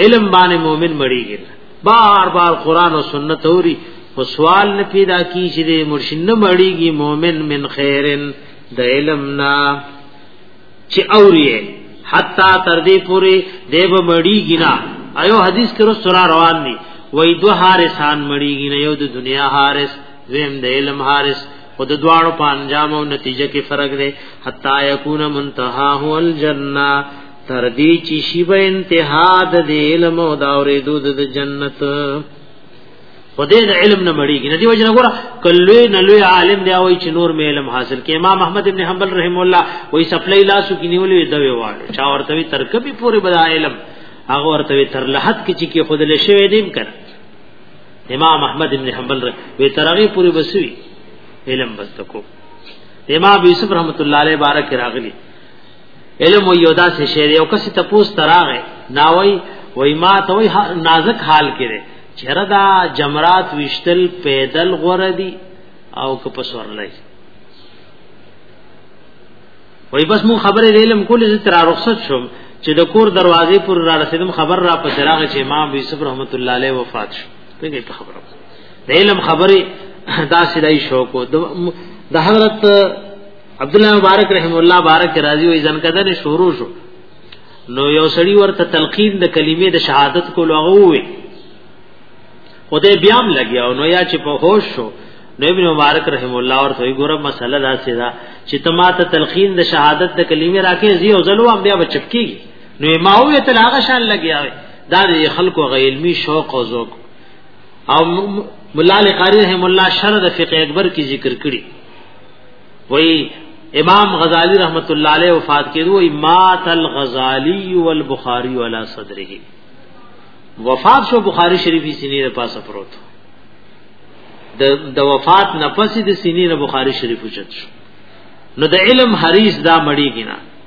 علم باندې مؤمن مړیږي بار بار قران او سنت اوري او سوال نه پیدا کی چې د مرشد نه مړیږي مؤمن من خیرن د علم نا چې اوري حتا تر دې پوري دیو مړیږي نا ایو حدیث کې رسول روان دي وای دو حارسان مړیږي نه یو د دنیا حارس زم د علم حارس او د دواړو په انجام او نتیجه کې فرق دی حتا یکون منتها هو الجنه تر دې چې شی به انتها د علم او د اوریدو د جنت په دې د علم نه مړیږي ندی وجه نه ګوره کله نه لوی عالم دی او چې نور مې علم حاصل کې امام احمد ابن حنبل رحم الله وې سپلې لاسو کې نیولې دوي واړو چا ورته وی تر کبي پورې بدا علم هغه ورته وی تر لحد کې چې کې خود له شوی دیم کړ امام احمد ابن حنبل وې ترغه پورې بسوي علم بس تکو امام یوسف رحمت الله علیه بارک راغلی علم یو داسې شی دی او کسي تپوس تراغه دا وای وای ما ته وای نازک حال کړي چیرې دا جمرات وشتل پیدل غره دي او که په سورلای وای بس مون خبره دی علم کولې زه تر رخصت شوم چې د کور دروازې پر را رسیدم خبر را په تراغ چې امام یوسف رحمت الله علیه وفات شو دغه په خبره د علم خبره دا سړی شوکو د حضرت عبد الله مبارک رحم الله بارک راضي وي ځن کده شروع شو نو یو سړی ورته تلقین د کلمې د شهادت کول هغه وي خدای بیا هم لګیا نو یا چې په هوش شو نو ابن مبارک رحم الله ورته وی ګوره مسله دا سي دا چې تما ته تلقین د شهادت د کلمې راکې زی او زلو هم بیا بچپکی نو ما وې ته هغه شان لګیا وي دا د خلکو غ علمي شوق او ذوق او مولا لقاری رحم الله شرح د فقه اکبر کی ذکر کړی وی امام غزالی رحمت الله علیه وفات کړو امات الغزالی والبخاری ولا صدره وفات شو بخاری شریفی سینې د پاسه پروت د د وفات نفس د سینې د بخاری شریف چت شو نو د علم حریص دا مړی کینا